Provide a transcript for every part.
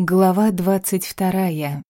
Глава двадцать вторая.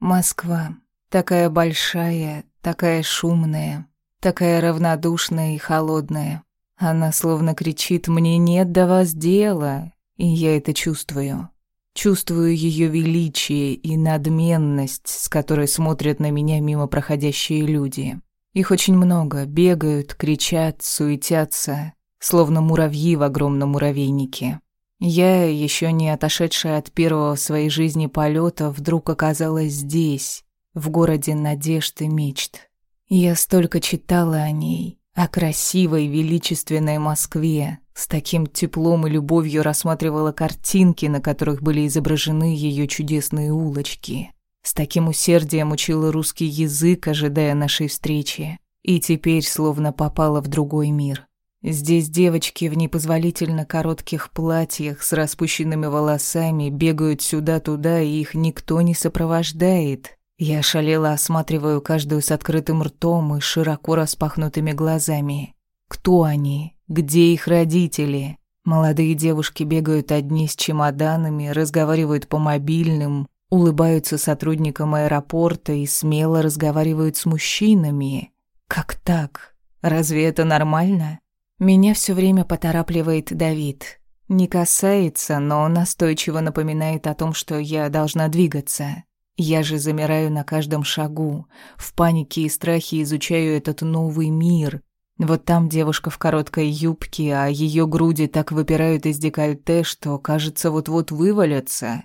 Москва. Такая большая, такая шумная, такая равнодушная и холодная. Она словно кричит «Мне нет до вас дела», и я это чувствую. Чувствую ее величие и надменность, с которой смотрят на меня мимо проходящие люди. Их очень много, бегают, кричат, суетятся, словно муравьи в огромном муравейнике. Я, еще не отошедшая от первого в своей жизни полета, вдруг оказалась здесь, в городе надежд и мечт. Я столько читала о ней, о красивой, величественной Москве, с таким теплом и любовью рассматривала картинки, на которых были изображены ее чудесные улочки. С таким усердием учила русский язык, ожидая нашей встречи. И теперь словно попала в другой мир. Здесь девочки в непозволительно коротких платьях с распущенными волосами бегают сюда-туда, и их никто не сопровождает. Я шалела осматриваю каждую с открытым ртом и широко распахнутыми глазами. Кто они? Где их родители? Молодые девушки бегают одни с чемоданами, разговаривают по мобильным, улыбаются сотрудникам аэропорта и смело разговаривают с мужчинами. Как так? Разве это нормально? Меня все время поторапливает Давид. Не касается, но настойчиво напоминает о том, что я должна двигаться. Я же замираю на каждом шагу, в панике и страхе изучаю этот новый мир. Вот там девушка в короткой юбке, а ее груди так выпирают из декольте, что, кажется, вот-вот вывалятся.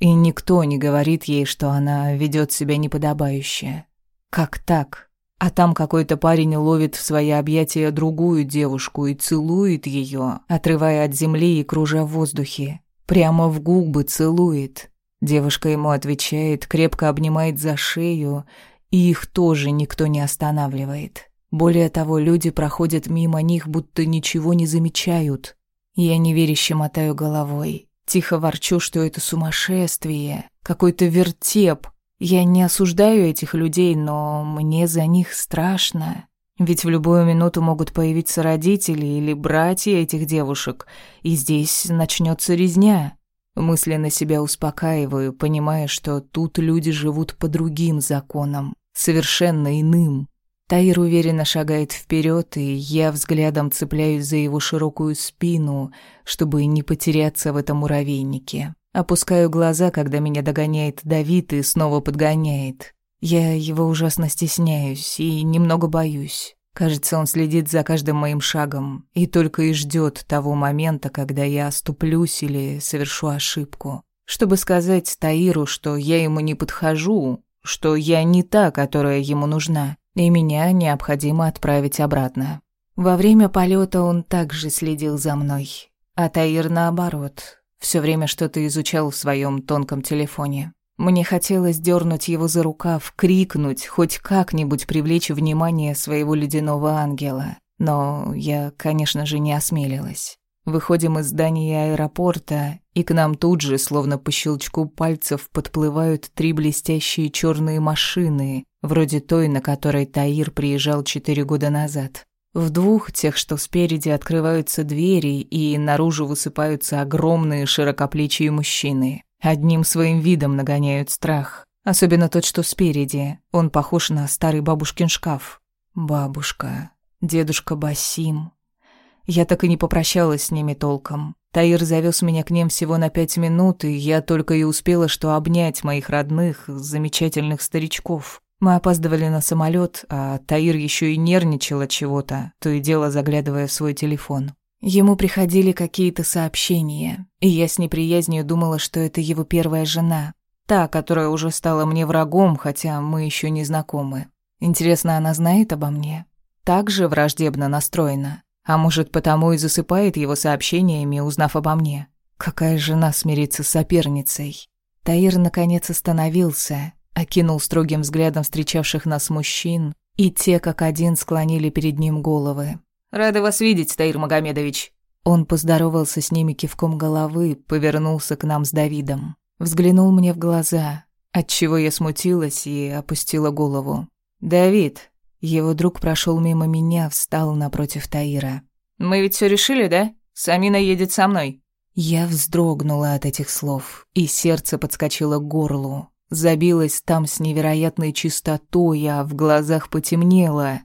И никто не говорит ей, что она ведет себя неподобающе. Как так? А там какой-то парень ловит в свои объятия другую девушку и целует ее, отрывая от земли и кружа в воздухе. Прямо в губы целует. Девушка ему отвечает, крепко обнимает за шею, и их тоже никто не останавливает. Более того, люди проходят мимо них, будто ничего не замечают. Я неверяще мотаю головой. Тихо ворчу, что это сумасшествие, какой-то вертеп, я не осуждаю этих людей, но мне за них страшно. Ведь в любую минуту могут появиться родители или братья этих девушек, и здесь начнется резня. Мысленно себя успокаиваю, понимая, что тут люди живут по другим законам, совершенно иным. Таир уверенно шагает вперед, и я взглядом цепляюсь за его широкую спину, чтобы не потеряться в этом муравейнике. Опускаю глаза, когда меня догоняет Давид и снова подгоняет. Я его ужасно стесняюсь и немного боюсь. Кажется, он следит за каждым моим шагом и только и ждет того момента, когда я оступлюсь или совершу ошибку. Чтобы сказать Таиру, что я ему не подхожу, что я не та, которая ему нужна, и меня необходимо отправить обратно. Во время полета он также следил за мной, а Таир наоборот, все время что-то изучал в своем тонком телефоне. Мне хотелось дернуть его за рукав, крикнуть, хоть как-нибудь привлечь внимание своего ледяного ангела. Но я, конечно же, не осмелилась. Выходим из здания аэропорта, и к нам тут же, словно по щелчку пальцев, подплывают три блестящие черные машины, вроде той, на которой Таир приезжал четыре года назад. В двух, тех, что спереди, открываются двери, и наружу высыпаются огромные широкоплечие мужчины. Одним своим видом нагоняют страх. Особенно тот, что спереди. Он похож на старый бабушкин шкаф. Бабушка. Дедушка Басим. Я так и не попрощалась с ними толком. Таир завез меня к ним всего на пять минут, и я только и успела что обнять моих родных, замечательных старичков. Мы опаздывали на самолет, а Таир еще и нервничал от чего-то, то и дело заглядывая в свой телефон. Ему приходили какие-то сообщения, и я с неприязнью думала, что это его первая жена, та, которая уже стала мне врагом, хотя мы еще не знакомы. Интересно, она знает обо мне? Так же враждебно настроена? А может, потому и засыпает его сообщениями, узнав обо мне? Какая жена смирится с соперницей? Таир наконец остановился, окинул строгим взглядом встречавших нас мужчин, и те, как один, склонили перед ним головы. «Рады вас видеть, Таир Магомедович!» Он поздоровался с ними кивком головы, повернулся к нам с Давидом. Взглянул мне в глаза, отчего я смутилась и опустила голову. «Давид!» Его друг прошел мимо меня, встал напротив Таира. «Мы ведь все решили, да? Самина едет со мной». Я вздрогнула от этих слов, и сердце подскочило к горлу. Забилось там с невероятной чистотой, а в глазах потемнело.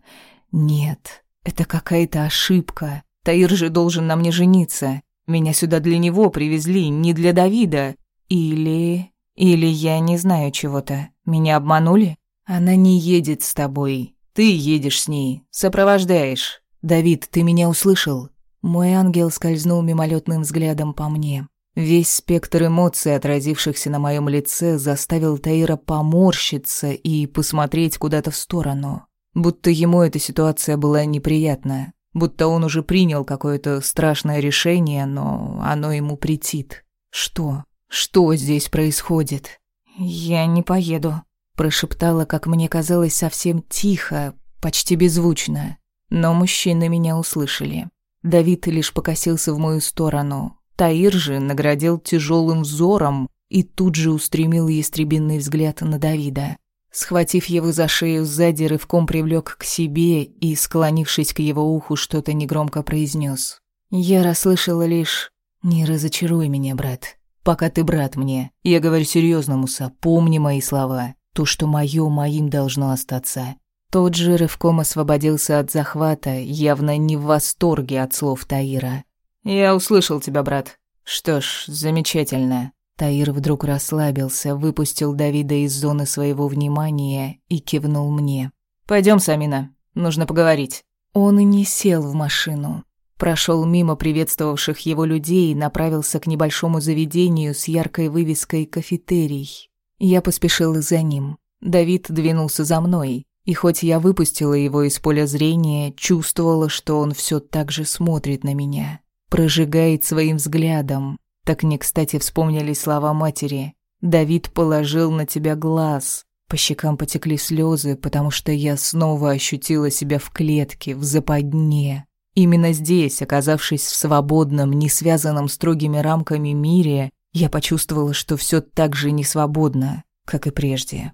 Нет, это какая-то ошибка. Таир же должен на мне жениться. Меня сюда для него привезли, не для Давида. Или... Или я не знаю чего-то. Меня обманули? Она не едет с тобой. Ты едешь с ней, сопровождаешь. Давид, ты меня услышал? Мой ангел скользнул мимолетным взглядом по мне. Весь спектр эмоций, отразившихся на моем лице, заставил Таира поморщиться и посмотреть куда-то в сторону. Будто ему эта ситуация была неприятна. Будто он уже принял какое-то страшное решение, но оно ему претит. Что? Что здесь происходит? «Я не поеду», — прошептала, как мне казалось, совсем тихо, почти беззвучно. Но мужчины меня услышали. Давид лишь покосился в мою сторону, Таир же наградил тяжелым взором и тут же устремил ястребиный взгляд на Давида. Схватив его за шею сзади, рывком привлек к себе и, склонившись к его уху, что-то негромко произнес. Я расслышала лишь «Не разочаруй меня, брат. Пока ты брат мне. Я говорю серьезно, Муса, помни мои слова. То, что мое, моим должно остаться». Тот же рывком освободился от захвата, явно не в восторге от слов Таира. «Я услышал тебя, брат. Что ж, замечательно». Таир вдруг расслабился, выпустил Давида из зоны своего внимания и кивнул мне. Пойдем, Самина, нужно поговорить». Он и не сел в машину. Прошел мимо приветствовавших его людей и направился к небольшому заведению с яркой вывеской «Кафетерий». Я поспешила за ним. Давид двинулся за мной, и хоть я выпустила его из поля зрения, чувствовала, что он все так же смотрит на меня прожигает своим взглядом. Так не кстати вспомнились слова матери. «Давид положил на тебя глаз». По щекам потекли слезы, потому что я снова ощутила себя в клетке, в западне. Именно здесь, оказавшись в свободном, не связанном строгими рамками мире, я почувствовала, что все так же не свободно, как и прежде.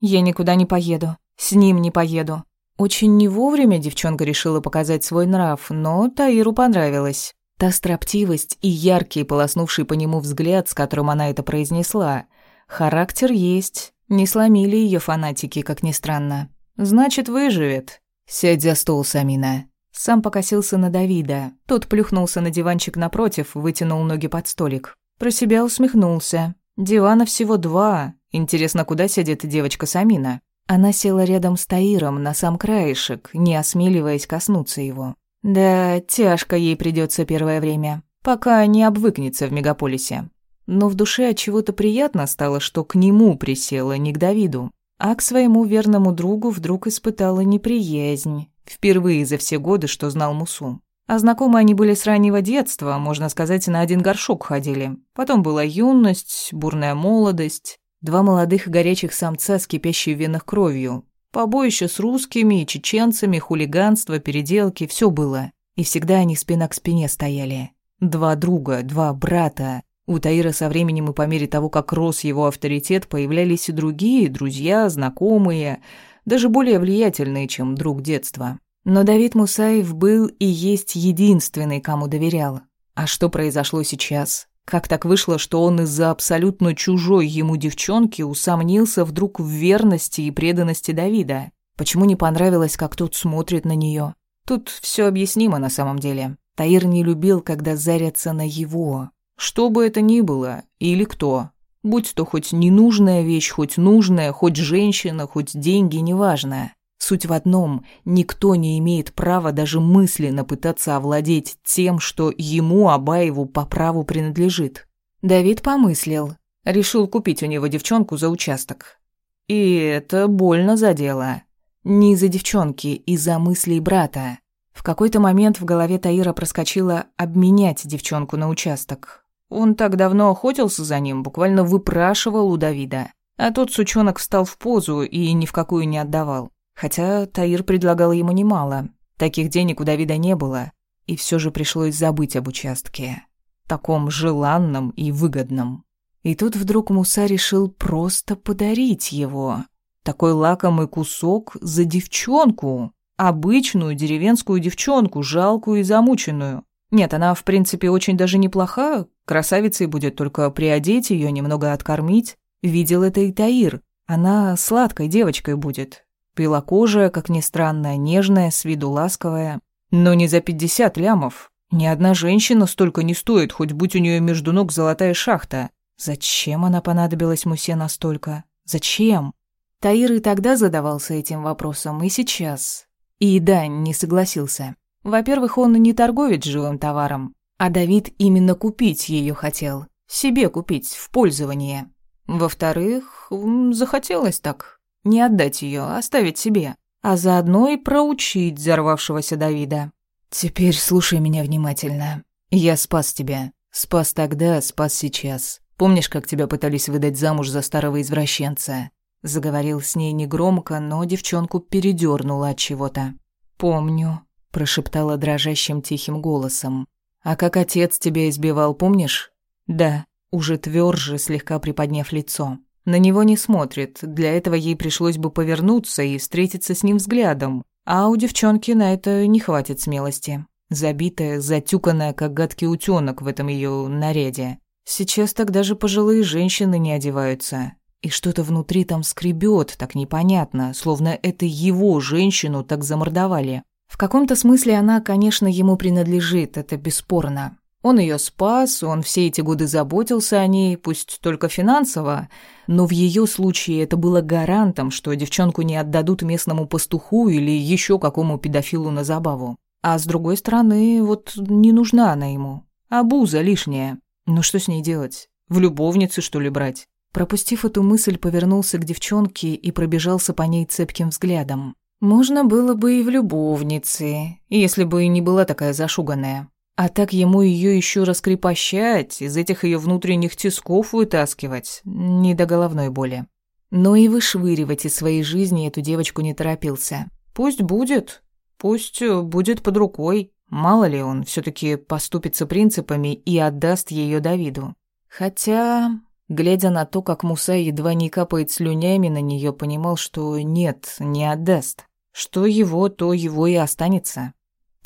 «Я никуда не поеду. С ним не поеду. Очень не вовремя девчонка решила показать свой нрав, но Таиру понравилось. Та строптивость и яркий, полоснувший по нему взгляд, с которым она это произнесла. Характер есть. Не сломили ее фанатики, как ни странно. Значит, выживет. «Сядь за стол, Самина». Сам покосился на Давида. Тот плюхнулся на диванчик напротив, вытянул ноги под столик. Про себя усмехнулся. Дивана всего два. Интересно, куда сядет девочка Самина? Она села рядом с Таиром на сам краешек, не осмеливаясь коснуться его. Да, тяжко ей придется первое время, пока не обвыкнется в мегаполисе. Но в душе от чего-то приятно стало, что к нему присела, не к Давиду, а к своему верному другу вдруг испытала неприязнь, впервые за все годы, что знал Мусу. А знакомы они были с раннего детства, можно сказать, на один горшок ходили. Потом была юность, бурная молодость, Два молодых горячих самца с кипящей в венах кровью. Побоище с русскими и чеченцами, хулиганство, переделки, все было. И всегда они спина к спине стояли. Два друга, два брата. У Таира со временем и по мере того, как рос его авторитет, появлялись и другие, друзья, знакомые, даже более влиятельные, чем друг детства. Но Давид Мусаев был и есть единственный, кому доверял. А что произошло сейчас? Как так вышло, что он из-за абсолютно чужой ему девчонки усомнился вдруг в верности и преданности Давида? Почему не понравилось, как тот смотрит на нее? Тут все объяснимо на самом деле. Таир не любил, когда зарятся на его. Что бы это ни было, или кто. Будь то хоть ненужная вещь, хоть нужная, хоть женщина, хоть деньги, неважно. Суть в одном – никто не имеет права даже мысленно пытаться овладеть тем, что ему, Абаеву, по праву принадлежит. Давид помыслил. Решил купить у него девчонку за участок. И это больно задело. Не из-за девчонки, из-за мыслей брата. В какой-то момент в голове Таира проскочило обменять девчонку на участок. Он так давно охотился за ним, буквально выпрашивал у Давида. А тот сучонок встал в позу и ни в какую не отдавал. Хотя Таир предлагал ему немало. Таких денег у Давида не было. И все же пришлось забыть об участке. Таком желанном и выгодном. И тут вдруг Муса решил просто подарить его. Такой лакомый кусок за девчонку. Обычную деревенскую девчонку, жалкую и замученную. Нет, она, в принципе, очень даже неплоха, красавицей будет, только приодеть ее, немного откормить. Видел это и Таир. Она сладкой девочкой будет. Белокожая, как ни странно, нежная, с виду ласковая. Но не за пятьдесят лямов. Ни одна женщина столько не стоит, хоть будь у нее между ног золотая шахта. Зачем она понадобилась Мусе настолько? Зачем? Таир и тогда задавался этим вопросом, и сейчас. И да, не согласился. Во-первых, он не торговец живым товаром, а Давид именно купить ее хотел. Себе купить, в пользование. Во-вторых, захотелось так. Не отдать ее, оставить себе. А заодно и проучить взорвавшегося Давида. «Теперь слушай меня внимательно. Я спас тебя. Спас тогда, спас сейчас. Помнишь, как тебя пытались выдать замуж за старого извращенца?» Заговорил с ней негромко, но девчонку передёрнуло от чего-то. «Помню», — прошептала дрожащим тихим голосом. «А как отец тебя избивал, помнишь?» «Да», уже твёрже, слегка приподняв лицо. На него не смотрит, для этого ей пришлось бы повернуться и встретиться с ним взглядом. А у девчонки на это не хватит смелости. Забитая, затюканная, как гадкий утёнок в этом её наряде. Сейчас так даже пожилые женщины не одеваются. И что-то внутри там скребет, так непонятно, словно это его женщину так замордовали. В каком-то смысле она, конечно, ему принадлежит, это бесспорно. Он ее спас, он все эти годы заботился о ней, пусть только финансово, но в ее случае это было гарантом, что девчонку не отдадут местному пастуху или еще какому педофилу на забаву. А с другой стороны, вот не нужна она ему. Абуза лишняя. Ну что с ней делать? В любовницы, что ли, брать? Пропустив эту мысль, повернулся к девчонке и пробежался по ней цепким взглядом. Можно было бы и в любовнице, если бы и не была такая зашуганная. А так ему ее еще раскрепощать, из этих ее внутренних тисков вытаскивать, не до головной боли. Но и вышвыривать из своей жизни эту девочку не торопился. Пусть будет, пусть будет под рукой. Мало ли он все таки поступится принципами и отдаст ее Давиду. Хотя, глядя на то, как Муса едва не капает слюнями на нее, понимал, что нет, не отдаст. Что его, то его и останется.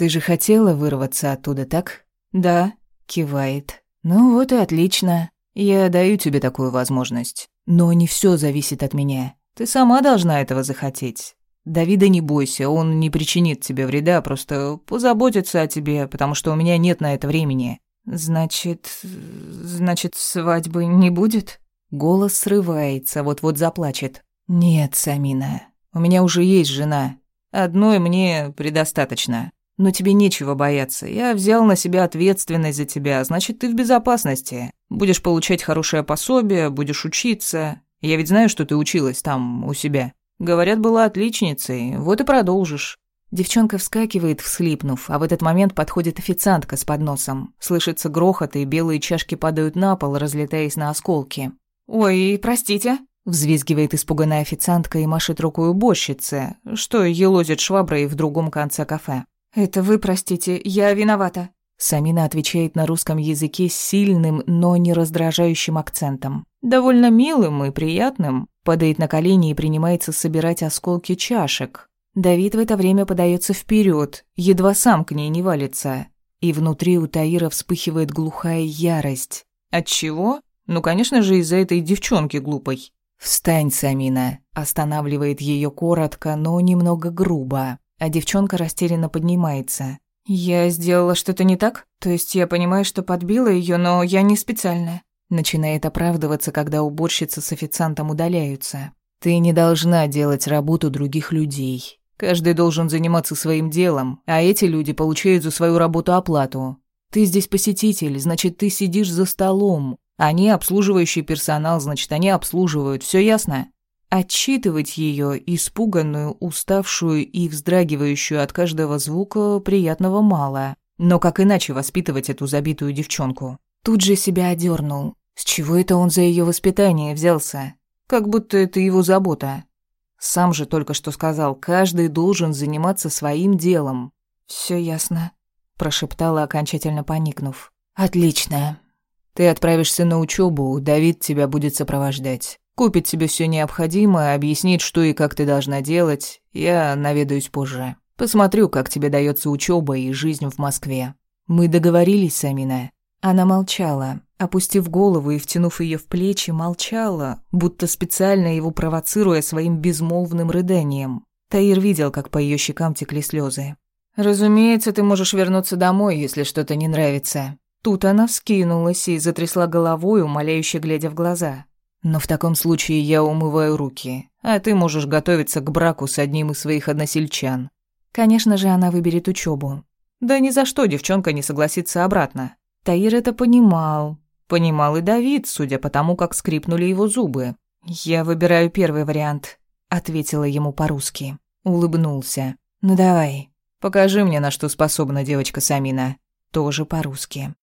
«Ты же хотела вырваться оттуда, так?» «Да», — кивает. «Ну вот и отлично. Я даю тебе такую возможность. Но не все зависит от меня. Ты сама должна этого захотеть. Давида не бойся, он не причинит тебе вреда, просто позаботится о тебе, потому что у меня нет на это времени». «Значит... значит, свадьбы не будет?» Голос срывается, вот-вот заплачет. «Нет, Самина, у меня уже есть жена. Одной мне предостаточно. Но тебе нечего бояться. Я взял на себя ответственность за тебя, значит, ты в безопасности. Будешь получать хорошее пособие, будешь учиться. Я ведь знаю, что ты училась там, у себя. Говорят, была отличницей, вот и продолжишь». Девчонка вскакивает, всхлипнув, а в этот момент подходит официантка с подносом. Слышится грохот, и белые чашки падают на пол, разлетаясь на осколки. «Ой, простите», — взвизгивает испуганная официантка и машет рукой уборщице, что елозит шваброй в другом конце кафе. «Это вы простите, я виновата». Самина отвечает на русском языке с сильным, но не раздражающим акцентом. Довольно милым и приятным. Падает на колени и принимается собирать осколки чашек. Давид в это время подается вперед, едва сам к ней не валится. И внутри у Таира вспыхивает глухая ярость. От чего? Ну, конечно же, из-за этой девчонки глупой. «Встань, Самина», останавливает ее коротко, но немного грубо а девчонка растерянно поднимается. «Я сделала что-то не так? То есть я понимаю, что подбила ее, но я не специально». Начинает оправдываться, когда уборщица с официантом удаляются. «Ты не должна делать работу других людей. Каждый должен заниматься своим делом, а эти люди получают за свою работу оплату. Ты здесь посетитель, значит, ты сидишь за столом. Они обслуживающий персонал, значит, они обслуживают. Все ясно?» Отчитывать ее, испуганную, уставшую и вздрагивающую от каждого звука, приятного мало. Но как иначе воспитывать эту забитую девчонку? Тут же себя одернул. С чего это он за ее воспитание взялся? Как будто это его забота. Сам же только что сказал, каждый должен заниматься своим делом. Все ясно», — прошептала, окончательно поникнув. «Отлично. Ты отправишься на учебу, Давид тебя будет сопровождать. Купит тебе все необходимое, объяснит, что и как ты должна делать. Я наведаюсь позже. Посмотрю, как тебе дается учеба и жизнь в Москве. Мы договорились, Самина». Она молчала, опустив голову и втянув ее в плечи, молчала, будто специально его провоцируя своим безмолвным рыданием. Таир видел, как по ее щекам текли слезы. «Разумеется, ты можешь вернуться домой, если что-то не нравится». Тут она вскинулась и затрясла головой, умоляюще глядя в глаза. «Но в таком случае я умываю руки, а ты можешь готовиться к браку с одним из своих односельчан». Конечно же, она выберет учебу. Да ни за что девчонка не согласится обратно. Таир это понимал. Понимал и Давид, судя по тому, как скрипнули его зубы. «Я выбираю первый вариант», — ответила ему по-русски. Улыбнулся. «Ну давай, покажи мне, на что способна девочка Самина». Тоже по-русски.